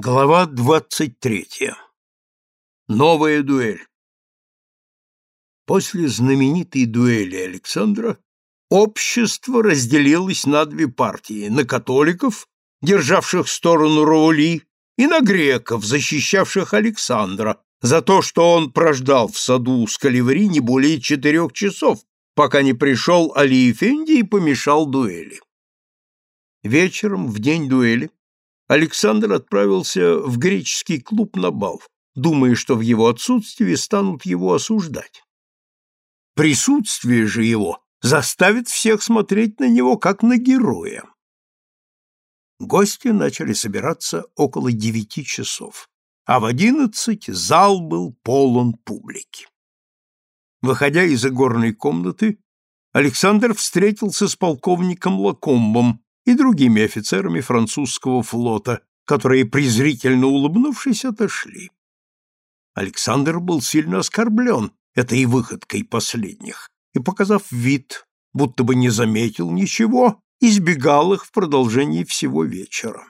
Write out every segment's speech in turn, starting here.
Глава двадцать третья. Новая дуэль. После знаменитой дуэли Александра общество разделилось на две партии: на католиков, державших сторону Роули, и на греков, защищавших Александра за то, что он прождал в саду с Каливри не более четырех часов, пока не пришел Али Эфенди и помешал дуэли. Вечером, в день дуэли, Александр отправился в греческий клуб на бал, думая, что в его отсутствии станут его осуждать. Присутствие же его заставит всех смотреть на него как на героя. Гости начали собираться около девяти часов, а в одиннадцать зал был полон публики. Выходя из игорной комнаты, Александр встретился с полковником Лакомбом, и другими офицерами французского флота, которые, презрительно улыбнувшись, отошли. Александр был сильно оскорблен этой выходкой последних и, показав вид, будто бы не заметил ничего, избегал их в продолжении всего вечера.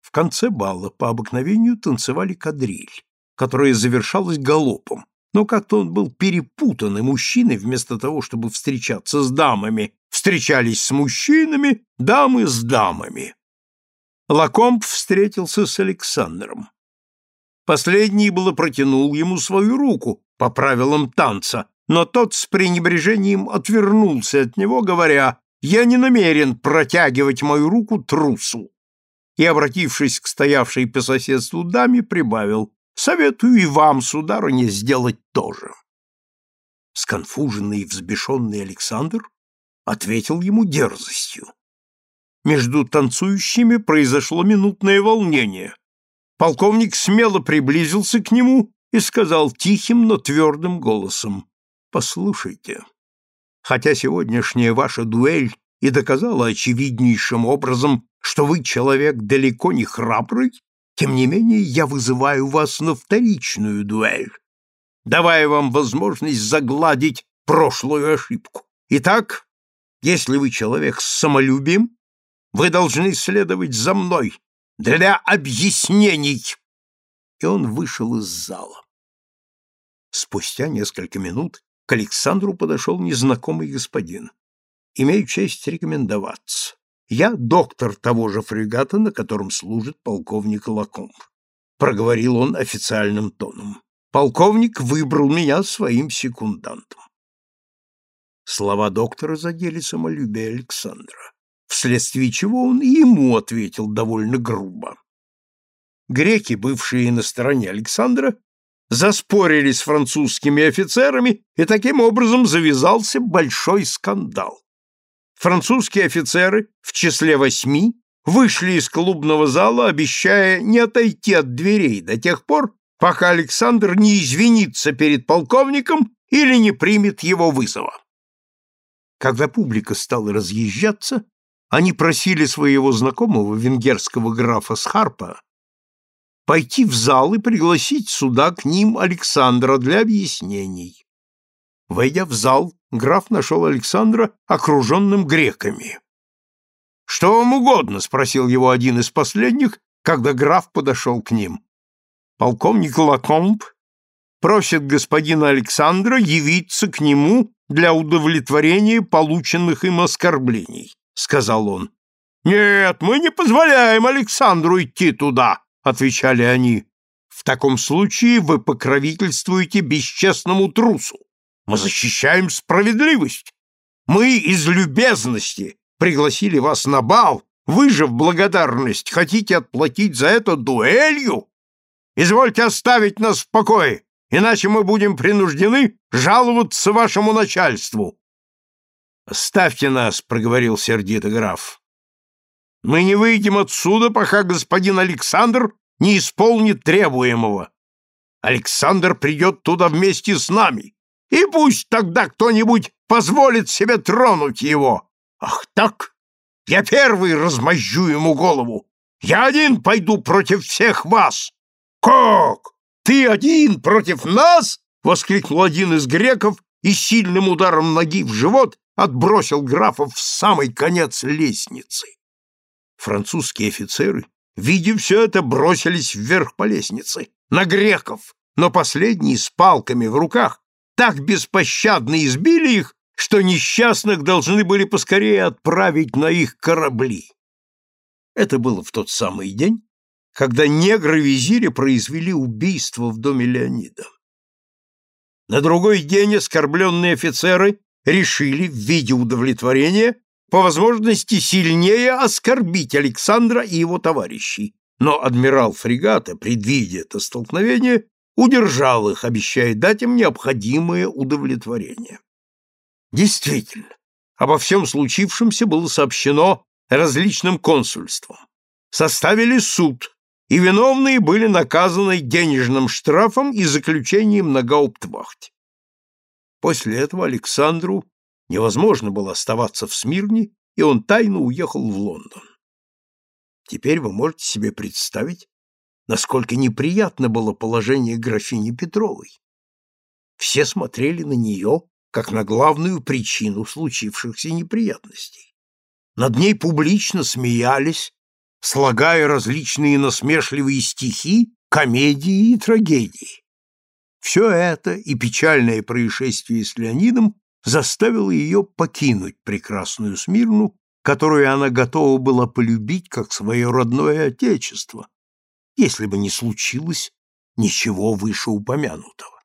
В конце бала по обыкновению танцевали кадриль, которая завершалась галопом, но как-то он был перепутан, и мужчины, вместо того, чтобы встречаться с дамами, встречались с мужчинами, дамы с дамами. Лакомб встретился с Александром. Последний было протянул ему свою руку по правилам танца, но тот с пренебрежением отвернулся от него, говоря «Я не намерен протягивать мою руку трусу». И, обратившись к стоявшей по соседству даме, прибавил Советую и вам, сударыня, сделать то же. Сконфуженный и взбешенный Александр ответил ему дерзостью. Между танцующими произошло минутное волнение. Полковник смело приблизился к нему и сказал тихим, но твердым голосом, «Послушайте, хотя сегодняшняя ваша дуэль и доказала очевиднейшим образом, что вы человек далеко не храбрый, тем не менее, я вызываю вас на вторичную дуэль, давая вам возможность загладить прошлую ошибку. Итак, если вы человек с самолюбием, вы должны следовать за мной для объяснений. И он вышел из зала. Спустя несколько минут к Александру подошел незнакомый господин. Имею честь рекомендоваться. Я доктор того же фрегата, на котором служит полковник Лакомб. Проговорил он официальным тоном. Полковник выбрал меня своим секундантом. Слова доктора задели самолюбие Александра, вследствие чего он ему ответил довольно грубо. Греки, бывшие на стороне Александра, заспорили с французскими офицерами, и таким образом завязался большой скандал французские офицеры в числе восьми вышли из клубного зала, обещая не отойти от дверей до тех пор, пока Александр не извинится перед полковником или не примет его вызова. Когда публика стала разъезжаться, они просили своего знакомого венгерского графа Схарпа пойти в зал и пригласить сюда к ним Александра для объяснений. Войдя в зал, граф нашел Александра окруженным греками. «Что вам угодно?» — спросил его один из последних, когда граф подошел к ним. Полковник Лакомб просит господина Александра явиться к нему для удовлетворения полученных им оскорблений, — сказал он. — Нет, мы не позволяем Александру идти туда, — отвечали они. — В таком случае вы покровительствуете бесчестному трусу. Мы защищаем справедливость. Мы из любезности пригласили вас на бал. Вы же в благодарность хотите отплатить за это дуэлью? Извольте оставить нас в покое, иначе мы будем принуждены жаловаться вашему начальству. «Ставьте нас», — проговорил сердито граф. «Мы не выйдем отсюда, пока господин Александр не исполнит требуемого. Александр придет туда вместе с нами. И пусть тогда кто-нибудь позволит себе тронуть его. Ах так? Я первый размозжу ему голову. Я один пойду против всех вас. Как? Ты один против нас? Воскликнул один из греков и сильным ударом ноги в живот отбросил графа в самый конец лестницы. Французские офицеры видя все это, бросились вверх по лестнице, на греков, но последние с палками в руках так беспощадно избили их, что несчастных должны были поскорее отправить на их корабли. Это было в тот самый день, когда негры-визири произвели убийство в доме Леонида. На другой день оскорбленные офицеры решили в виде удовлетворения по возможности сильнее оскорбить Александра и его товарищей, но адмирал фрегата, предвидя это столкновение, удержал их, обещая дать им необходимое удовлетворение. Действительно, обо всем случившемся было сообщено различным консульствам. Составили суд, и виновные были наказаны денежным штрафом и заключением на гауптвахте. После этого Александру невозможно было оставаться в Смирне, и он тайно уехал в Лондон. Теперь вы можете себе представить, насколько неприятно было положение графини Петровой. Все смотрели на нее, как на главную причину случившихся неприятностей. Над ней публично смеялись, слагая различные насмешливые стихи, комедии и трагедии. Все это и печальное происшествие с Леонидом заставило ее покинуть прекрасную Смирну, которую она готова была полюбить как свое родное отечество, если бы не случилось ничего вышеупомянутого.